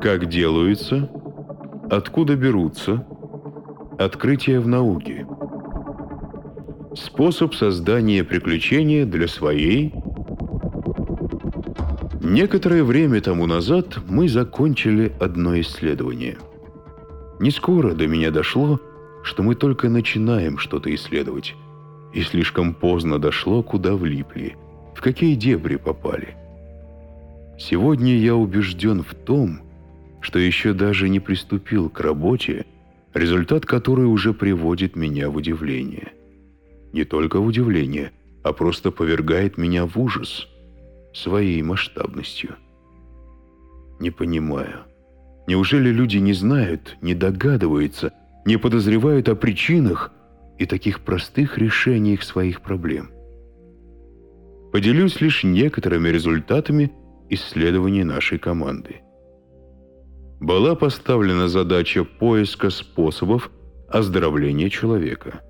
Как делаются, откуда берутся, открытия в науке. Способ создания приключения для своей. Некоторое время тому назад мы закончили одно исследование. Не скоро до меня дошло, что мы только начинаем что-то исследовать, и слишком поздно дошло, куда влипли, в какие дебри попали. Сегодня я убежден в том, что еще даже не приступил к работе, результат которой уже приводит меня в удивление. Не только в удивление, а просто повергает меня в ужас своей масштабностью. Не понимаю. Неужели люди не знают, не догадываются, не подозревают о причинах и таких простых решениях своих проблем? Поделюсь лишь некоторыми результатами исследований нашей команды была поставлена задача поиска способов оздоровления человека.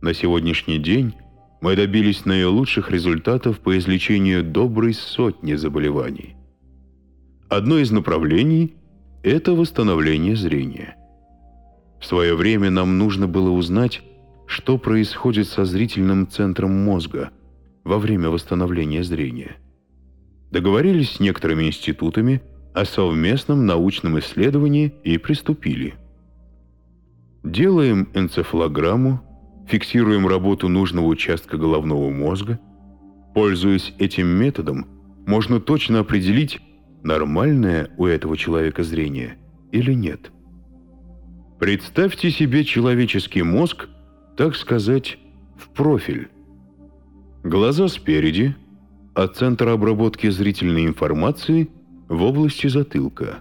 На сегодняшний день мы добились наилучших результатов по излечению доброй сотни заболеваний. Одно из направлений – это восстановление зрения. В свое время нам нужно было узнать, что происходит со зрительным центром мозга во время восстановления зрения. Договорились с некоторыми институтами – о совместном научном исследовании и приступили. Делаем энцефалограмму, фиксируем работу нужного участка головного мозга. Пользуясь этим методом, можно точно определить, нормальное у этого человека зрение или нет. Представьте себе человеческий мозг, так сказать, в профиль. Глаза спереди, а центр обработки зрительной информации – в области затылка.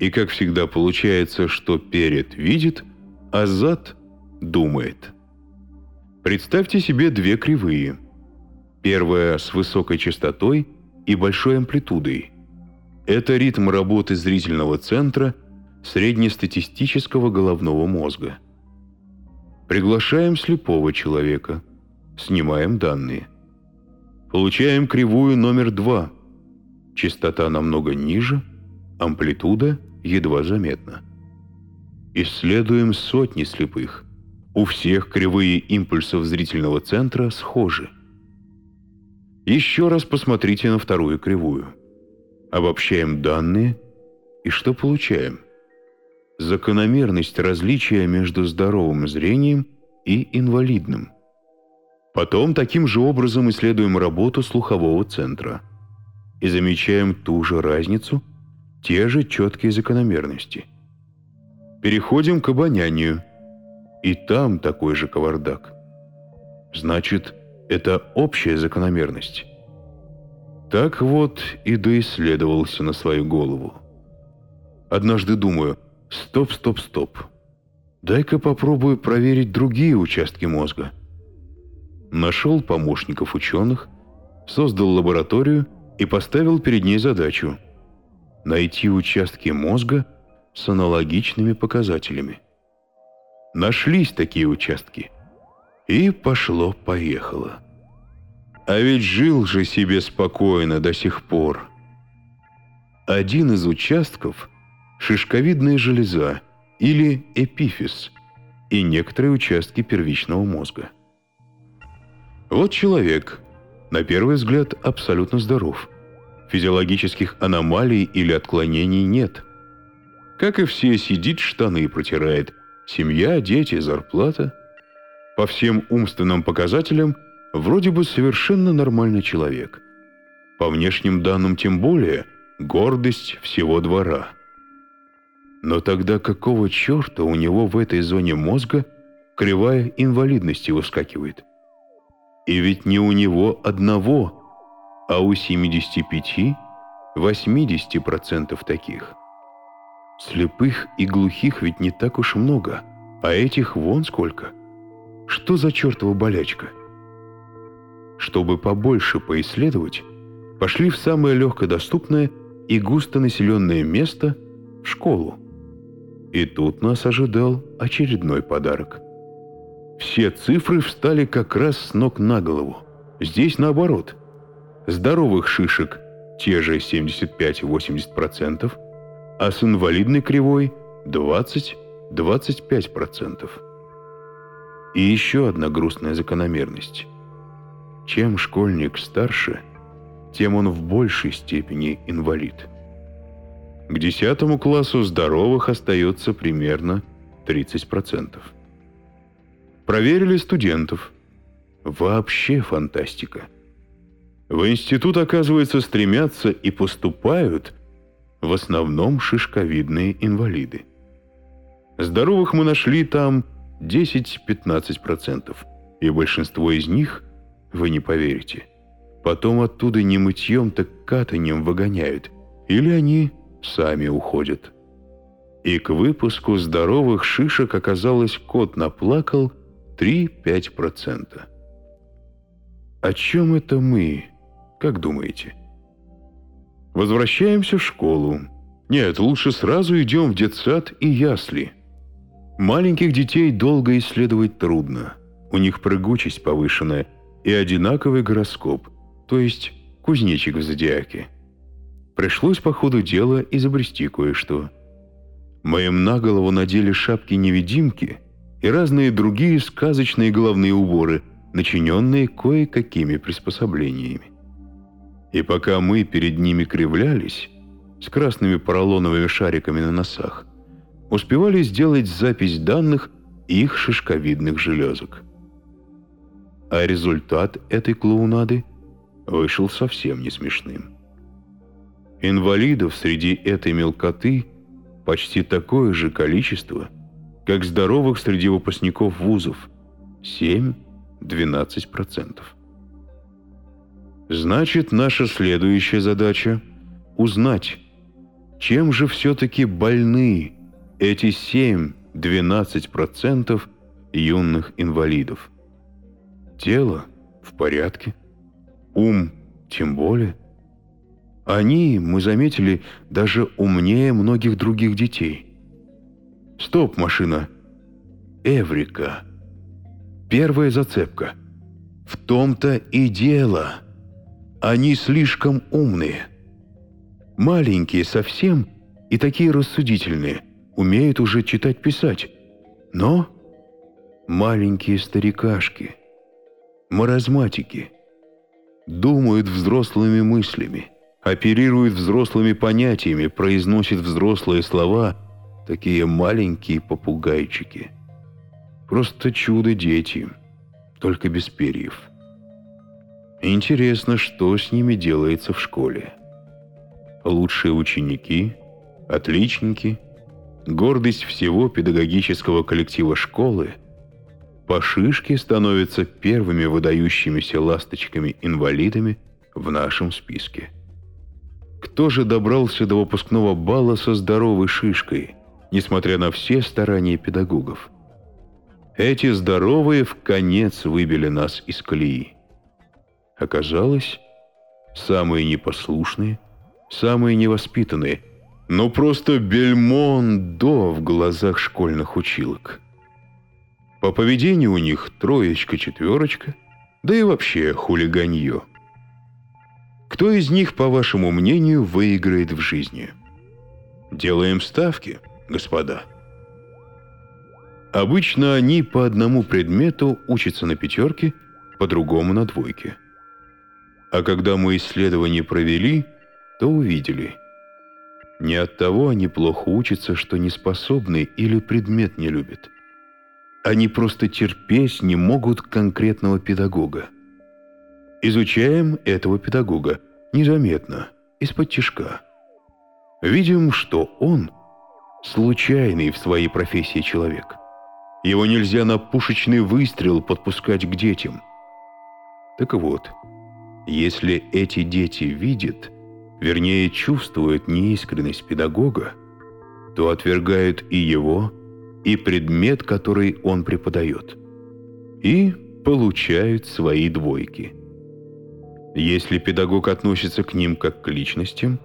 И, как всегда, получается, что перед видит, а зад думает. Представьте себе две кривые. Первая с высокой частотой и большой амплитудой. Это ритм работы зрительного центра среднестатистического головного мозга. Приглашаем слепого человека. Снимаем данные. Получаем кривую номер два – частота намного ниже, амплитуда едва заметна. Исследуем сотни слепых. У всех кривые импульсов зрительного центра схожи. Еще раз посмотрите на вторую кривую. Обобщаем данные, и что получаем? Закономерность различия между здоровым зрением и инвалидным. Потом таким же образом исследуем работу слухового центра – и замечаем ту же разницу, те же четкие закономерности. Переходим к обонянию, и там такой же кавардак. Значит, это общая закономерность. Так вот и доисследовался на свою голову. Однажды думаю, стоп, стоп, стоп. Дай-ка попробую проверить другие участки мозга. Нашел помощников ученых, создал лабораторию и поставил перед ней задачу – найти участки мозга с аналогичными показателями. Нашлись такие участки. И пошло-поехало. А ведь жил же себе спокойно до сих пор. Один из участков – шишковидная железа или эпифиз и некоторые участки первичного мозга. Вот человек – на первый взгляд абсолютно здоров. Физиологических аномалий или отклонений нет. Как и все, сидит, штаны протирает. Семья, дети, зарплата. По всем умственным показателям вроде бы совершенно нормальный человек. По внешним данным тем более гордость всего двора. Но тогда какого черта у него в этой зоне мозга кривая инвалидности выскакивает? И ведь не у него одного, а у 75-80% таких. Слепых и глухих ведь не так уж много, а этих вон сколько. Что за чертова болячка? Чтобы побольше поисследовать, пошли в самое легкодоступное и густонаселенное место – в школу. И тут нас ожидал очередной подарок – все цифры встали как раз с ног на голову. Здесь наоборот. Здоровых шишек те же 75-80%, а с инвалидной кривой 20-25%. И еще одна грустная закономерность. Чем школьник старше, тем он в большей степени инвалид. К 10 классу здоровых остается примерно 30%. Проверили студентов. Вообще фантастика. В институт, оказывается, стремятся и поступают в основном шишковидные инвалиды. Здоровых мы нашли там 10-15%, и большинство из них, вы не поверите, потом оттуда не мытьем, так катанием выгоняют, или они сами уходят. И к выпуску здоровых шишек оказалось кот наплакал 3-5%. О чем это мы, как думаете? Возвращаемся в школу. Нет, лучше сразу идем в детсад и ясли. Маленьких детей долго исследовать трудно. У них прыгучесть повышенная и одинаковый гороскоп, то есть кузнечик в зодиаке. Пришлось по ходу дела изобрести кое-что. Мы им на голову надели шапки-невидимки и разные другие сказочные головные уборы, начиненные кое-какими приспособлениями. И пока мы перед ними кривлялись, с красными поролоновыми шариками на носах, успевали сделать запись данных их шишковидных железок. А результат этой клоунады вышел совсем не смешным. Инвалидов среди этой мелкоты почти такое же количество, как здоровых среди выпускников вузов – 7-12%. Значит, наша следующая задача – узнать, чем же все-таки больны эти 7-12% юных инвалидов. Тело в порядке, ум тем более – они, мы заметили, даже умнее многих других детей. Стоп, машина. Эврика. Первая зацепка. В том-то и дело. Они слишком умные. Маленькие совсем и такие рассудительные. Умеют уже читать-писать. Но маленькие старикашки. Маразматики. Думают взрослыми мыслями оперирует взрослыми понятиями, произносит взрослые слова, такие маленькие попугайчики. Просто чудо-дети, только без перьев. Интересно, что с ними делается в школе. Лучшие ученики, отличники, гордость всего педагогического коллектива школы, по шишке становятся первыми выдающимися ласточками-инвалидами в нашем списке. Кто же добрался до выпускного бала со здоровой шишкой, несмотря на все старания педагогов? Эти здоровые в конец выбили нас из колеи. Оказалось, самые непослушные, самые невоспитанные, но просто бельмондо в глазах школьных училок. По поведению у них троечка-четверочка, да и вообще хулиганье – кто из них, по вашему мнению, выиграет в жизни? Делаем ставки, господа. Обычно они по одному предмету учатся на пятерке, по другому на двойке. А когда мы исследование провели, то увидели. Не от того они плохо учатся, что не способны или предмет не любят. Они просто терпеть не могут конкретного педагога. Изучаем этого педагога, незаметно, из-под тишка. Видим, что он случайный в своей профессии человек. Его нельзя на пушечный выстрел подпускать к детям. Так вот, если эти дети видят, вернее чувствуют неискренность педагога, то отвергают и его, и предмет, который он преподает, и получают свои двойки – если педагог относится к ним как к личностям,